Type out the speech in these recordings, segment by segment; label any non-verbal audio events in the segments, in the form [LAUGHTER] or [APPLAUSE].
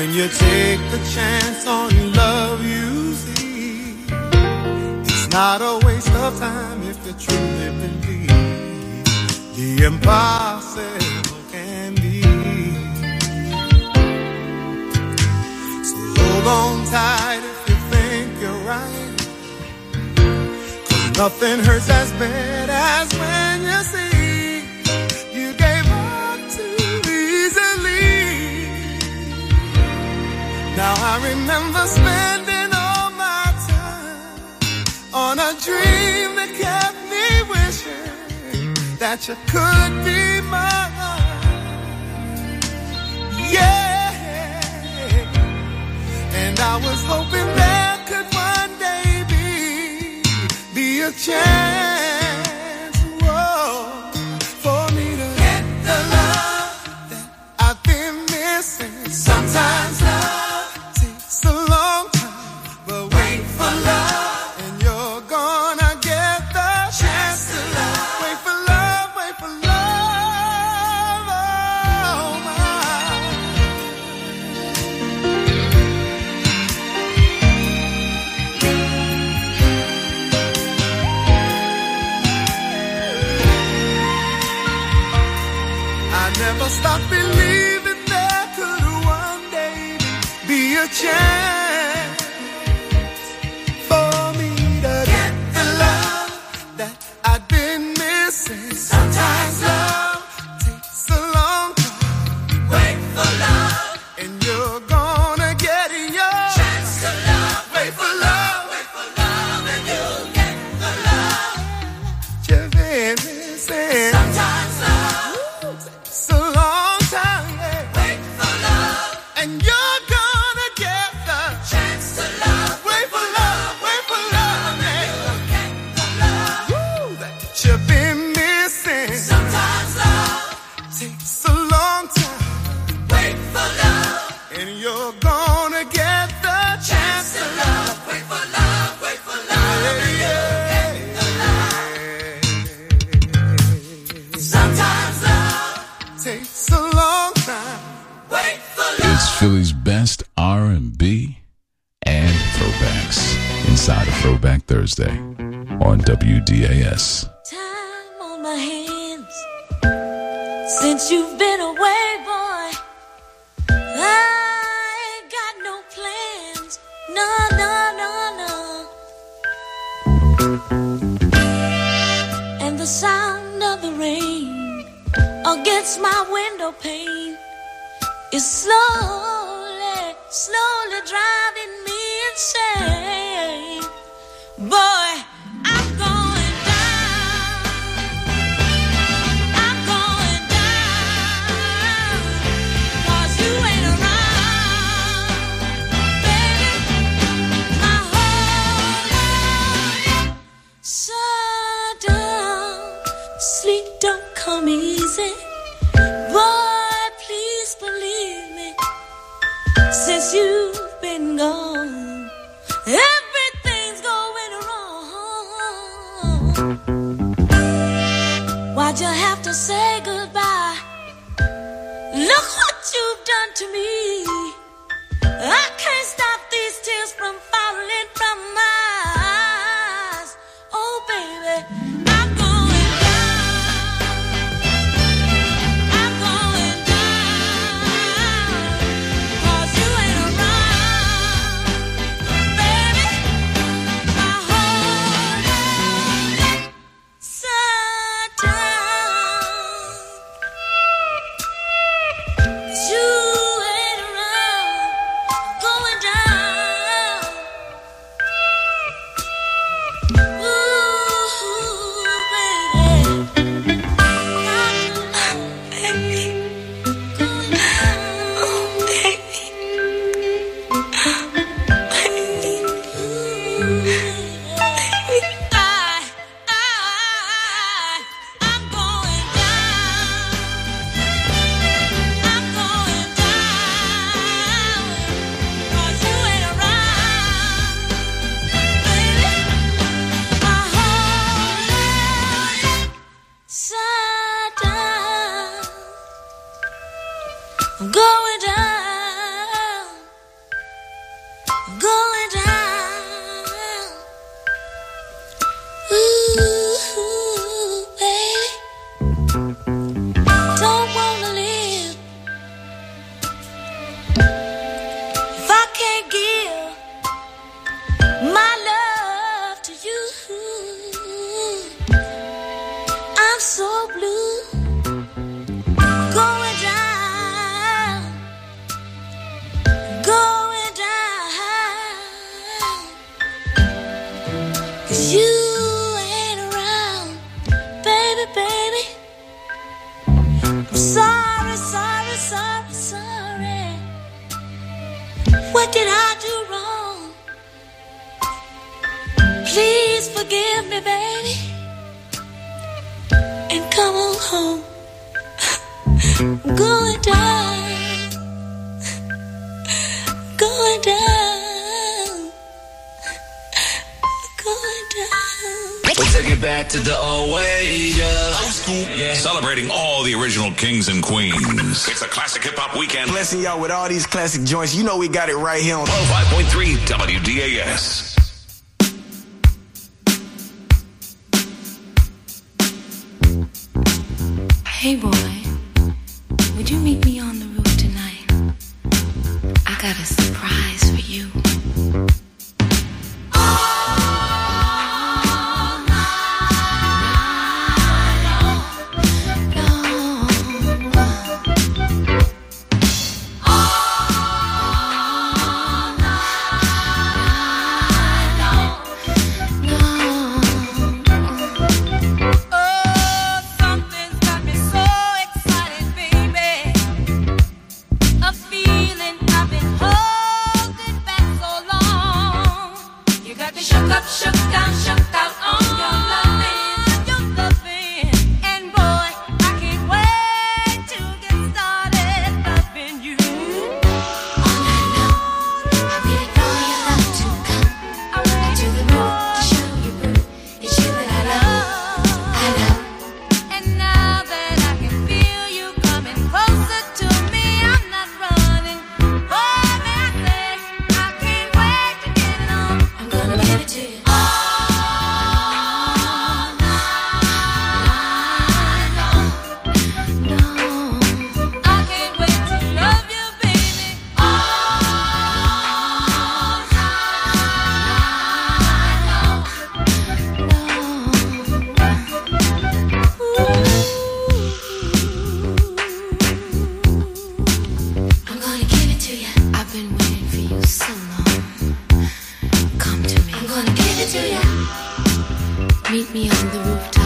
you take the chance on love you see? It's not a waste of time if you truly believe the impossible can be. So hold on tight if you think you're right. 'Cause nothing hurts as bad as when you see I remember spending all my time on a dream that kept me wishing that you could be mine. Yeah. And I was hoping there could one day be, be a chance never stopped believing there could one day be a chance for me to get the love that I've been missing. Sometimes love takes a long time. Wait for love, and you're gonna get your chance to love. Wait for love, wait for love, and you'll get the love you've been missing. Sometimes love Thursday on WDAS. Time on my hands since you've been away, boy. I ain't got no plans. No, no, no, no. And the sound of the rain against my window pane is slowly, slowly driving me insane. baby. I'm sorry, sorry, sorry, sorry. What did I do wrong? Please forgive me, baby. And come on home. I'm going down. I'm going down. We'll take it back to the old way, yeah. Old school. Yeah. Celebrating all the original kings and queens. It's a classic hip hop weekend. Blessing y'all with all these classic joints. You know we got it right here on 105.3 WDAS. Hey boy. shook up, shook down, shook Meet me on the rooftop.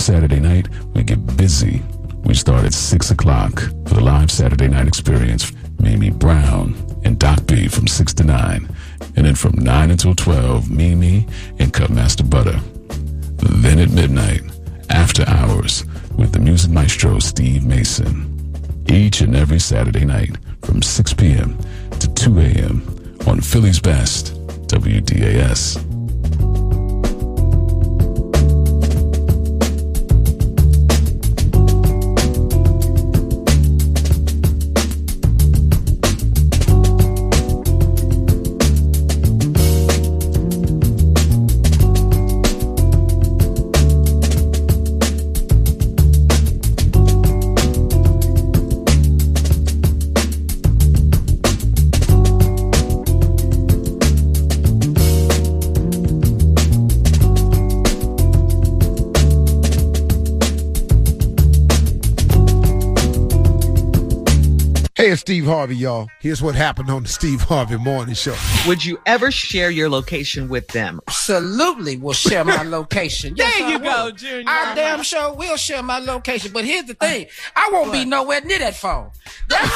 Saturday night, we get busy. We start at 6 o'clock for the live Saturday night experience. Mimi Brown and Doc B from 6 to 9. And then from 9 until 12, Mimi and Cutmaster Butter. Then at midnight, after hours, with the music maestro Steve Mason. Each and every Saturday night from 6 p.m. to 2 a.m. on Philly's Best, WDAS. Hey, Steve Harvey, y'all. Here's what happened on the Steve Harvey Morning Show. Would you ever share your location with them? Absolutely we'll share my [LAUGHS] location. Yes, There I you go, will. Junior. I damn sure will share my location. But here's the uh, thing. I won't be nowhere near that phone. That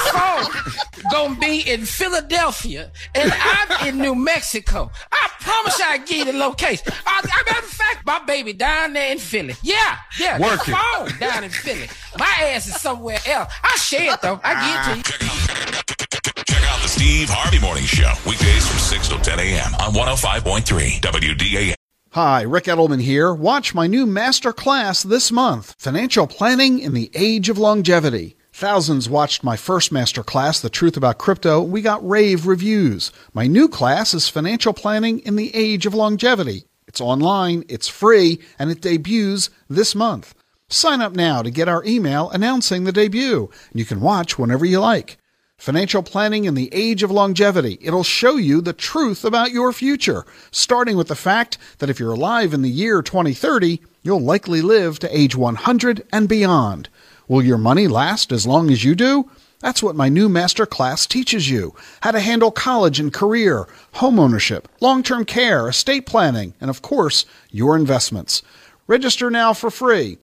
[LAUGHS] phone gonna be in Philadelphia and I'm in New Mexico. I promise you I give you the location. I, I matter of fact, my baby down there in Philly. Yeah, yeah. that Working. phone down in Philly. My ass is somewhere else. I share it though. I get it to you. Ah, Check out the Steve Harvey Morning Show. Weekdays from 6 till 10 a.m. on 105.3 WDAS. Hi, Rick Edelman here. Watch my new master class this month Financial Planning in the Age of Longevity. Thousands watched my first master class, The Truth About Crypto. We got rave reviews. My new class is Financial Planning in the Age of Longevity. It's online, it's free, and it debuts this month. Sign up now to get our email announcing the debut, and you can watch whenever you like. Financial Planning in the Age of Longevity. It'll show you the truth about your future, starting with the fact that if you're alive in the year 2030, you'll likely live to age 100 and beyond. Will your money last as long as you do? That's what my new master class teaches you how to handle college and career, home ownership, long term care, estate planning, and of course, your investments. Register now for free